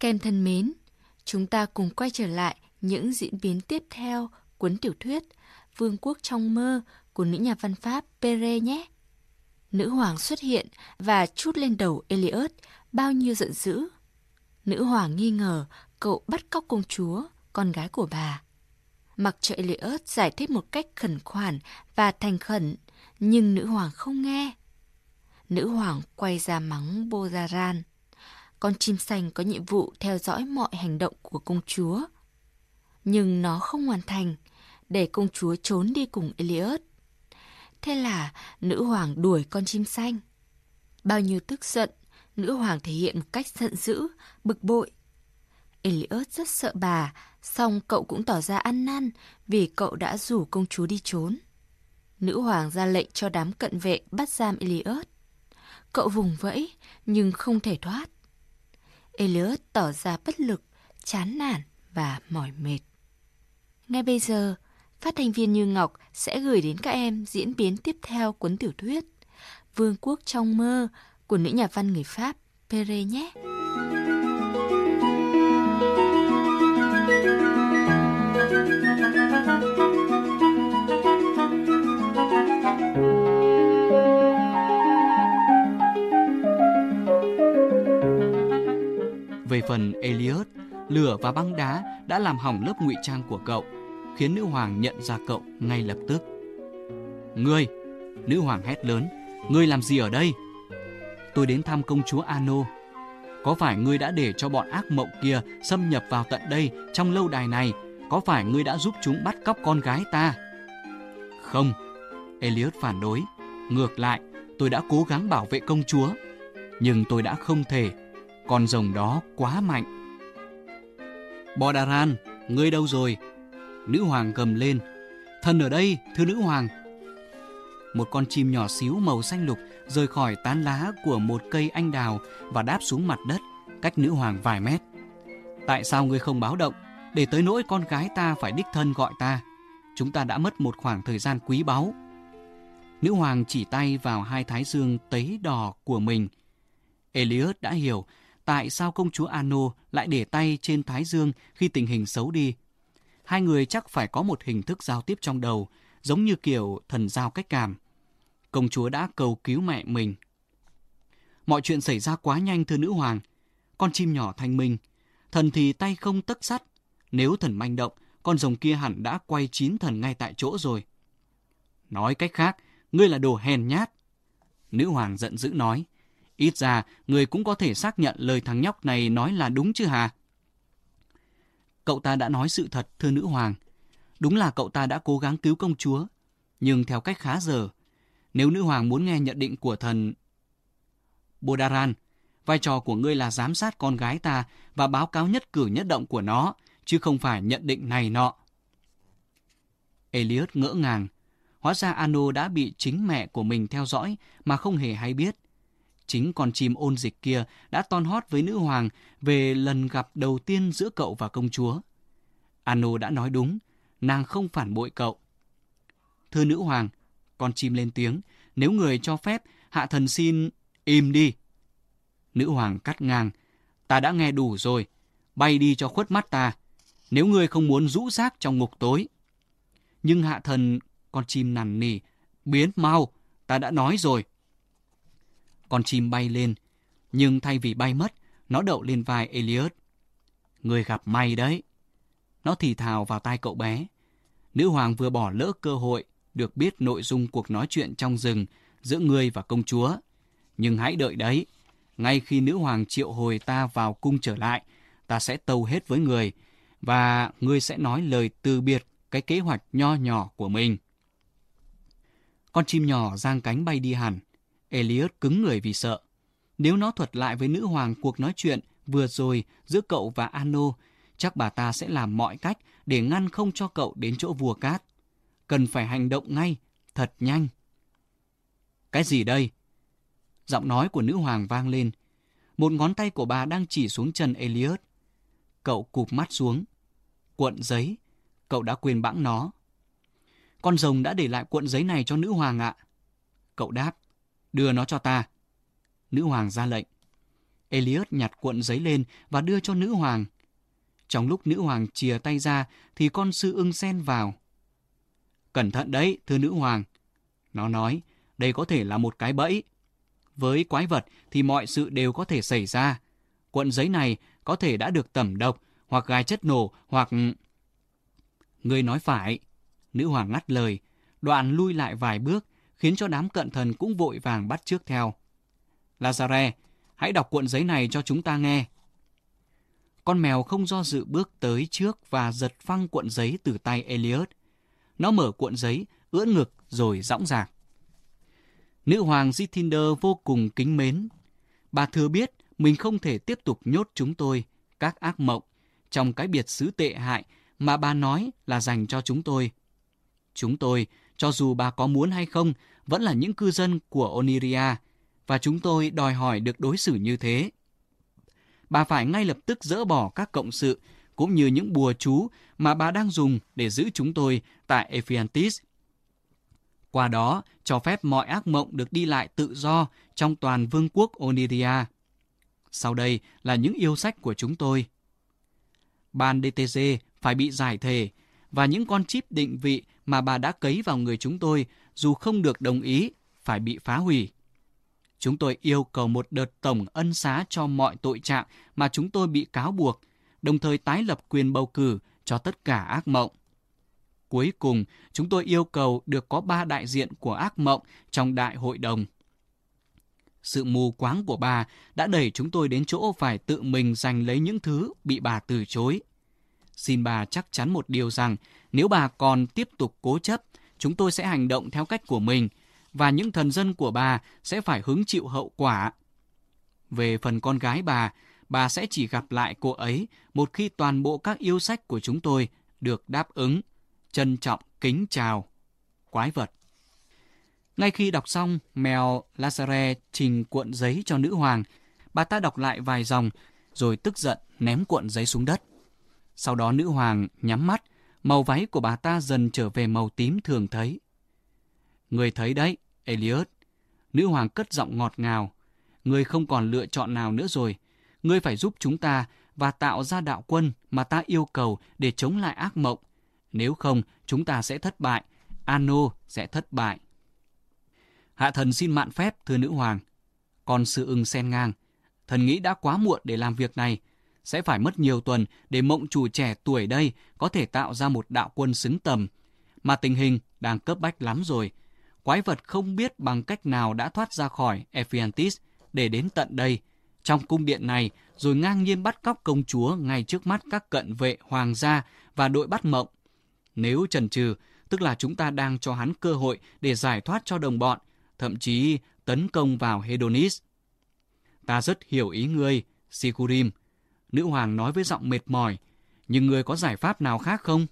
Kem thân mến, chúng ta cùng quay trở lại những diễn biến tiếp theo cuốn tiểu thuyết Vương quốc trong mơ của nữ nhà văn Pháp Pere nhé. Nữ hoàng xuất hiện và chút lên đầu Eliot bao nhiêu giận dữ. Nữ hoàng nghi ngờ cậu bắt cóc công chúa, con gái của bà. Mặc cho Eliot giải thích một cách khẩn khoản và thành khẩn, nhưng nữ hoàng không nghe. Nữ hoàng quay ra mắng Bozaran. Con chim xanh có nhiệm vụ theo dõi mọi hành động của công chúa. Nhưng nó không hoàn thành, để công chúa trốn đi cùng Eliot. Thế là nữ hoàng đuổi con chim xanh. Bao nhiêu tức giận, nữ hoàng thể hiện một cách giận dữ, bực bội. Eliot rất sợ bà, song cậu cũng tỏ ra ăn năn vì cậu đã rủ công chúa đi trốn. Nữ hoàng ra lệnh cho đám cận vệ bắt giam Eliot. Cậu vùng vẫy nhưng không thể thoát. Elliot tỏ ra bất lực, chán nản và mỏi mệt. Ngay bây giờ, phát thanh viên Như Ngọc sẽ gửi đến các em diễn biến tiếp theo cuốn tiểu thuyết Vương quốc trong mơ của nữ nhà văn người Pháp Pere nhé. Về lửa và băng đá đã làm hỏng lớp ngụy trang của cậu, khiến nữ hoàng nhận ra cậu ngay lập tức. Ngươi, nữ hoàng hét lớn, ngươi làm gì ở đây? Tôi đến thăm công chúa Ano. Có phải ngươi đã để cho bọn ác mộng kia xâm nhập vào tận đây trong lâu đài này? Có phải ngươi đã giúp chúng bắt cóc con gái ta? Không, Elliot phản đối. Ngược lại, tôi đã cố gắng bảo vệ công chúa. Nhưng tôi đã không thể. Con rồng đó quá mạnh. Bodaran, ngươi đâu rồi? Nữ hoàng gầm lên. Thần ở đây, thưa nữ hoàng. Một con chim nhỏ xíu màu xanh lục rời khỏi tán lá của một cây anh đào và đáp xuống mặt đất, cách nữ hoàng vài mét. Tại sao ngươi không báo động, để tới nỗi con gái ta phải đích thân gọi ta? Chúng ta đã mất một khoảng thời gian quý báu. Nữ hoàng chỉ tay vào hai thái dương tấy đỏ của mình. Elias đã hiểu tại sao công chúa Ano lại để tay trên thái dương khi tình hình xấu đi. Hai người chắc phải có một hình thức giao tiếp trong đầu, giống như kiểu thần giao cách cảm. Công chúa đã cầu cứu mẹ mình. Mọi chuyện xảy ra quá nhanh thưa nữ hoàng. Con chim nhỏ thanh minh. Thần thì tay không tấc sắt. Nếu thần manh động, con rồng kia hẳn đã quay chín thần ngay tại chỗ rồi. Nói cách khác, ngươi là đồ hèn nhát. Nữ hoàng giận dữ nói. Ít ra, người cũng có thể xác nhận lời thằng nhóc này nói là đúng chứ hà? Cậu ta đã nói sự thật, thưa nữ hoàng. Đúng là cậu ta đã cố gắng cứu công chúa, nhưng theo cách khá dở. Nếu nữ hoàng muốn nghe nhận định của thần... Bodaran, vai trò của ngươi là giám sát con gái ta và báo cáo nhất cử nhất động của nó, chứ không phải nhận định này nọ. Elliot ngỡ ngàng. Hóa ra Ano đã bị chính mẹ của mình theo dõi mà không hề hay biết. Chính con chim ôn dịch kia đã ton hót với nữ hoàng về lần gặp đầu tiên giữa cậu và công chúa. Ano đã nói đúng, nàng không phản bội cậu. Thưa nữ hoàng, con chim lên tiếng, nếu người cho phép, hạ thần xin im đi. Nữ hoàng cắt ngang, ta đã nghe đủ rồi, bay đi cho khuất mắt ta, nếu người không muốn rũ rác trong ngục tối. Nhưng hạ thần, con chim nằn nỉ, biến mau, ta đã nói rồi. Con chim bay lên, nhưng thay vì bay mất, nó đậu lên vai Elliot. Người gặp may đấy. Nó thì thào vào tai cậu bé. Nữ hoàng vừa bỏ lỡ cơ hội được biết nội dung cuộc nói chuyện trong rừng giữa người và công chúa. Nhưng hãy đợi đấy. Ngay khi nữ hoàng triệu hồi ta vào cung trở lại, ta sẽ tâu hết với người và ngươi sẽ nói lời từ biệt cái kế hoạch nho nhỏ của mình. Con chim nhỏ giang cánh bay đi hẳn. Elliot cứng người vì sợ. Nếu nó thuật lại với nữ hoàng cuộc nói chuyện vừa rồi giữa cậu và Ano, chắc bà ta sẽ làm mọi cách để ngăn không cho cậu đến chỗ vua cát. Cần phải hành động ngay, thật nhanh. Cái gì đây? Giọng nói của nữ hoàng vang lên. Một ngón tay của bà đang chỉ xuống chân Elliot. Cậu cụp mắt xuống. Cuộn giấy. Cậu đã quên bẵng nó. Con rồng đã để lại cuộn giấy này cho nữ hoàng ạ. Cậu đáp. Đưa nó cho ta. Nữ hoàng ra lệnh. Elliot nhặt cuộn giấy lên và đưa cho nữ hoàng. Trong lúc nữ hoàng chìa tay ra thì con sư ưng xen vào. Cẩn thận đấy, thưa nữ hoàng. Nó nói, đây có thể là một cái bẫy. Với quái vật thì mọi sự đều có thể xảy ra. Cuộn giấy này có thể đã được tẩm độc, hoặc gai chất nổ, hoặc... Người nói phải. Nữ hoàng ngắt lời, đoạn lui lại vài bước, khiến cho đám cận thần cũng vội vàng bắt trước theo. Lazare, hãy đọc cuộn giấy này cho chúng ta nghe. Con mèo không do dự bước tới trước và giật phăng cuộn giấy từ tay Elliot. Nó mở cuộn giấy, ưỡn ngực rồi dõng dạc. Nữ hoàng Zithinder vô cùng kính mến. Bà thừa biết mình không thể tiếp tục nhốt chúng tôi, các ác mộng, trong cái biệt xứ tệ hại mà bà nói là dành cho chúng tôi. Chúng tôi, cho dù bà có muốn hay không, vẫn là những cư dân của Oniria, và chúng tôi đòi hỏi được đối xử như thế. Bà phải ngay lập tức dỡ bỏ các cộng sự, cũng như những bùa chú mà bà đang dùng để giữ chúng tôi tại Ephiantis. Qua đó, cho phép mọi ác mộng được đi lại tự do trong toàn vương quốc Oniria. Sau đây là những yêu sách của chúng tôi. Ban DTG phải bị giải thể và những con chip định vị mà bà đã cấy vào người chúng tôi dù không được đồng ý phải bị phá hủy. Chúng tôi yêu cầu một đợt tổng ân xá cho mọi tội trạng mà chúng tôi bị cáo buộc, đồng thời tái lập quyền bầu cử cho tất cả ác mộng. Cuối cùng, chúng tôi yêu cầu được có ba đại diện của ác mộng trong đại hội đồng. Sự mù quáng của bà đã đẩy chúng tôi đến chỗ phải tự mình giành lấy những thứ bị bà từ chối. Xin bà chắc chắn một điều rằng nếu bà còn tiếp tục cố chấp, chúng tôi sẽ hành động theo cách của mình và những thần dân của bà sẽ phải hứng chịu hậu quả. Về phần con gái bà, bà sẽ chỉ gặp lại cô ấy một khi toàn bộ các yêu sách của chúng tôi được đáp ứng. Trân trọng kính chào. Quái vật. Ngay khi đọc xong, mèo Lazare trình cuộn giấy cho nữ hoàng. Bà ta đọc lại vài dòng, rồi tức giận ném cuộn giấy xuống đất. Sau đó nữ hoàng nhắm mắt, màu váy của bà ta dần trở về màu tím thường thấy. Người thấy đấy, Elliot. Nữ hoàng cất giọng ngọt ngào. Người không còn lựa chọn nào nữa rồi. người phải giúp chúng ta và tạo ra đạo quân mà ta yêu cầu để chống lại ác mộng. Nếu không, chúng ta sẽ thất bại. Ano sẽ thất bại. Hạ thần xin mạn phép, thưa nữ hoàng. Còn sự ưng sen ngang. Thần nghĩ đã quá muộn để làm việc này. Sẽ phải mất nhiều tuần để mộng chủ trẻ tuổi đây có thể tạo ra một đạo quân xứng tầm. Mà tình hình đang cấp bách lắm rồi. Quái vật không biết bằng cách nào đã thoát ra khỏi Ephiantis để đến tận đây, trong cung điện này, rồi ngang nhiên bắt cóc công chúa ngay trước mắt các cận vệ hoàng gia và đội bắt mộng. Nếu trần trừ, tức là chúng ta đang cho hắn cơ hội để giải thoát cho đồng bọn, thậm chí tấn công vào Hedonis. Ta rất hiểu ý ngươi, Sikurim. Nữ hoàng nói với giọng mệt mỏi, nhưng người có giải pháp nào khác không?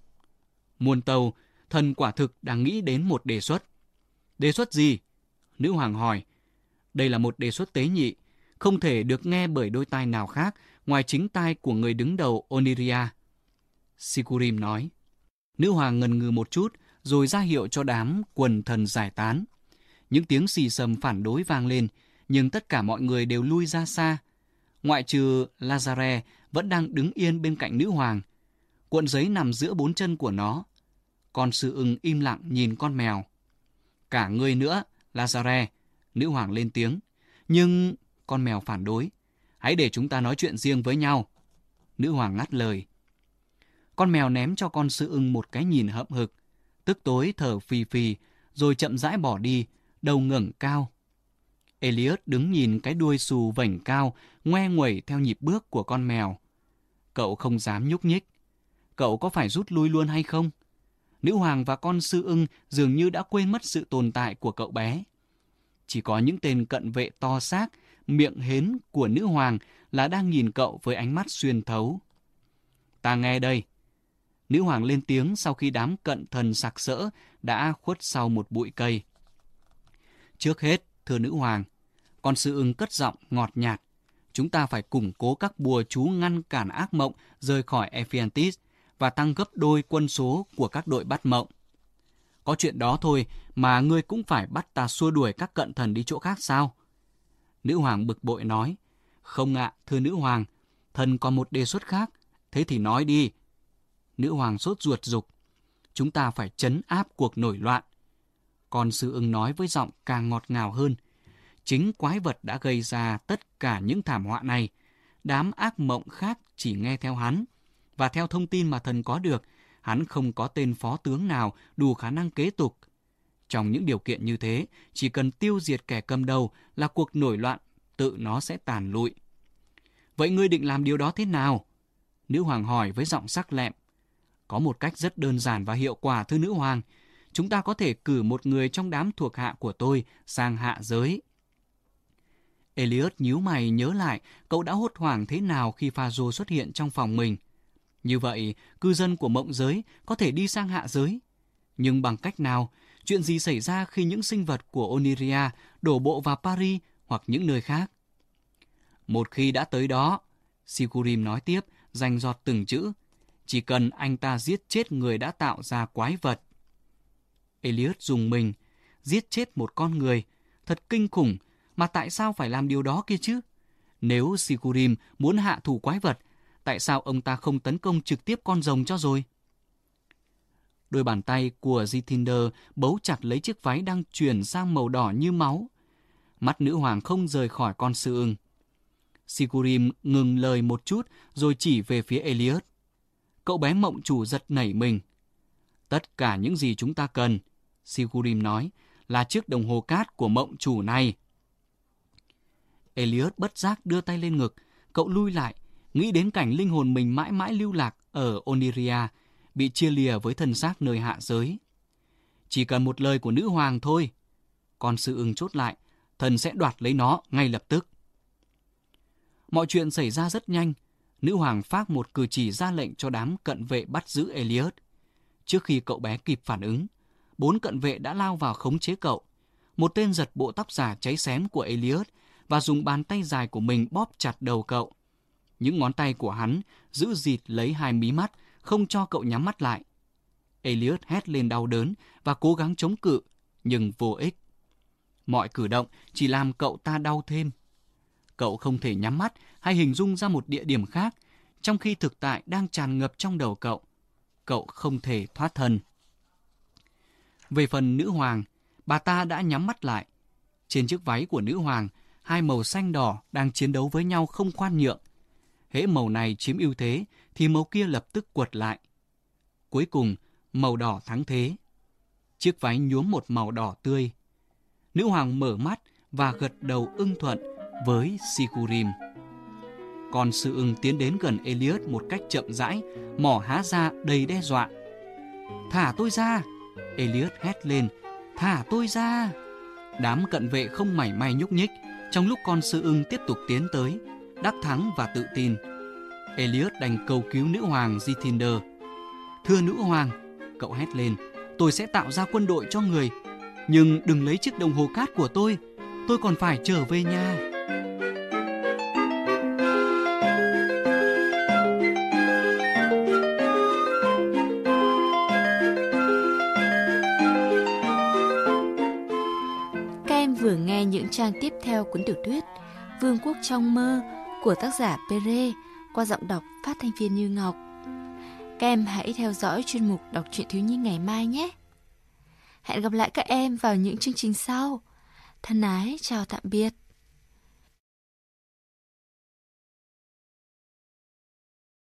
Muôn tàu, thần quả thực đang nghĩ đến một đề xuất. Đề xuất gì? Nữ hoàng hỏi. Đây là một đề xuất tế nhị, không thể được nghe bởi đôi tai nào khác ngoài chính tai của người đứng đầu Oniria. Sikurim nói. Nữ hoàng ngần ngừ một chút, rồi ra hiệu cho đám quần thần giải tán. Những tiếng xì sầm phản đối vang lên, nhưng tất cả mọi người đều lui ra xa. Ngoại trừ Lazare vẫn đang đứng yên bên cạnh nữ hoàng. Cuộn giấy nằm giữa bốn chân của nó. Con sư ưng im lặng nhìn con mèo. Cả người nữa, Lazare, nữ hoàng lên tiếng. Nhưng con mèo phản đối. Hãy để chúng ta nói chuyện riêng với nhau. Nữ hoàng ngắt lời. Con mèo ném cho con sư ưng một cái nhìn hậm hực, tức tối thở phì phì, rồi chậm rãi bỏ đi, đầu ngẩng cao. Elliot đứng nhìn cái đuôi xù vảnh cao, ngoe nguẩy theo nhịp bước của con mèo. Cậu không dám nhúc nhích. Cậu có phải rút lui luôn hay không? Nữ hoàng và con sư ưng dường như đã quên mất sự tồn tại của cậu bé. Chỉ có những tên cận vệ to xác, miệng hến của nữ hoàng là đang nhìn cậu với ánh mắt xuyên thấu. Ta nghe đây. Nữ hoàng lên tiếng sau khi đám cận thần sặc sỡ đã khuất sau một bụi cây. Trước hết, thưa nữ hoàng, còn sư ưng cất giọng ngọt nhạt. Chúng ta phải củng cố các bùa chú ngăn cản ác mộng rời khỏi Ephiantis và tăng gấp đôi quân số của các đội bắt mộng. Có chuyện đó thôi mà ngươi cũng phải bắt ta xua đuổi các cận thần đi chỗ khác sao? Nữ hoàng bực bội nói, Không ạ, thưa nữ hoàng, thần còn một đề xuất khác. Thế thì nói đi. Nữ hoàng sốt ruột dục. Chúng ta phải chấn áp cuộc nổi loạn. Còn sư ưng nói với giọng càng ngọt ngào hơn. Chính quái vật đã gây ra tất cả những thảm họa này. Đám ác mộng khác chỉ nghe theo hắn. Và theo thông tin mà thần có được, hắn không có tên phó tướng nào đủ khả năng kế tục. Trong những điều kiện như thế, chỉ cần tiêu diệt kẻ cầm đầu là cuộc nổi loạn, tự nó sẽ tàn lụi. Vậy ngươi định làm điều đó thế nào? Nữ hoàng hỏi với giọng sắc lẹm. Có một cách rất đơn giản và hiệu quả thưa nữ hoàng. Chúng ta có thể cử một người trong đám thuộc hạ của tôi sang hạ giới. Elliot nhíu mày nhớ lại cậu đã hốt hoảng thế nào khi Phazo xuất hiện trong phòng mình. Như vậy, cư dân của mộng giới có thể đi sang hạ giới. Nhưng bằng cách nào? Chuyện gì xảy ra khi những sinh vật của Oniria đổ bộ vào Paris hoặc những nơi khác? Một khi đã tới đó, Sigurim nói tiếp, dành giọt từng chữ, chỉ cần anh ta giết chết người đã tạo ra quái vật. Elliot dùng mình, giết chết một con người, thật kinh khủng, mà tại sao phải làm điều đó kia chứ? Nếu Sikurim muốn hạ thủ quái vật, tại sao ông ta không tấn công trực tiếp con rồng cho rồi? Đôi bàn tay của Jithinder bấu chặt lấy chiếc váy đang chuyển sang màu đỏ như máu. Mắt nữ hoàng không rời khỏi con sư ưng. Sikurim ngừng lời một chút rồi chỉ về phía Elliot. Cậu bé mộng chủ giật nảy mình. Tất cả những gì chúng ta cần, Sikurim nói, là chiếc đồng hồ cát của mộng chủ này. Elliot bất giác đưa tay lên ngực, cậu lui lại, nghĩ đến cảnh linh hồn mình mãi mãi lưu lạc ở Oniria, bị chia lìa với thân xác nơi hạ giới. Chỉ cần một lời của nữ hoàng thôi. còn sự ưng chốt lại, thần sẽ đoạt lấy nó ngay lập tức. Mọi chuyện xảy ra rất nhanh. Nữ hoàng phát một cử chỉ ra lệnh cho đám cận vệ bắt giữ Elliot. Trước khi cậu bé kịp phản ứng, bốn cận vệ đã lao vào khống chế cậu. Một tên giật bộ tóc giả cháy xém của Elliot và dùng bàn tay dài của mình bóp chặt đầu cậu. Những ngón tay của hắn giữ dịt lấy hai mí mắt, không cho cậu nhắm mắt lại. Elliot hét lên đau đớn và cố gắng chống cự, nhưng vô ích. Mọi cử động chỉ làm cậu ta đau thêm. Cậu không thể nhắm mắt hay hình dung ra một địa điểm khác, trong khi thực tại đang tràn ngập trong đầu cậu. Cậu không thể thoát thân. Về phần nữ hoàng, bà ta đã nhắm mắt lại. Trên chiếc váy của nữ hoàng, hai màu xanh đỏ đang chiến đấu với nhau không khoan nhượng. Hễ màu này chiếm ưu thế thì màu kia lập tức quật lại. Cuối cùng, màu đỏ thắng thế. Chiếc váy nhuốm một màu đỏ tươi. Nữ hoàng mở mắt và gật đầu ưng thuận với Sikurim. Còn sư ưng tiến đến gần Elias một cách chậm rãi, mỏ há ra đầy đe dọa. Thả tôi ra! Elliot hét lên. Thả tôi ra! Đám cận vệ không mảy may nhúc nhích, trong lúc con sư ưng tiếp tục tiến tới, đắc thắng và tự tin. Elliot đành cầu cứu nữ hoàng Zithinder. Thưa nữ hoàng, cậu hét lên, tôi sẽ tạo ra quân đội cho người. Nhưng đừng lấy chiếc đồng hồ cát của tôi, tôi còn phải trở về nhà. Vừa nghe những trang tiếp theo cuốn tiểu thuyết Vương quốc trong mơ của tác giả Pere qua giọng đọc phát thanh viên Như Ngọc. Các em hãy theo dõi chuyên mục đọc truyện thiếu nhi ngày mai nhé. Hẹn gặp lại các em vào những chương trình sau. Thân ái, chào tạm biệt.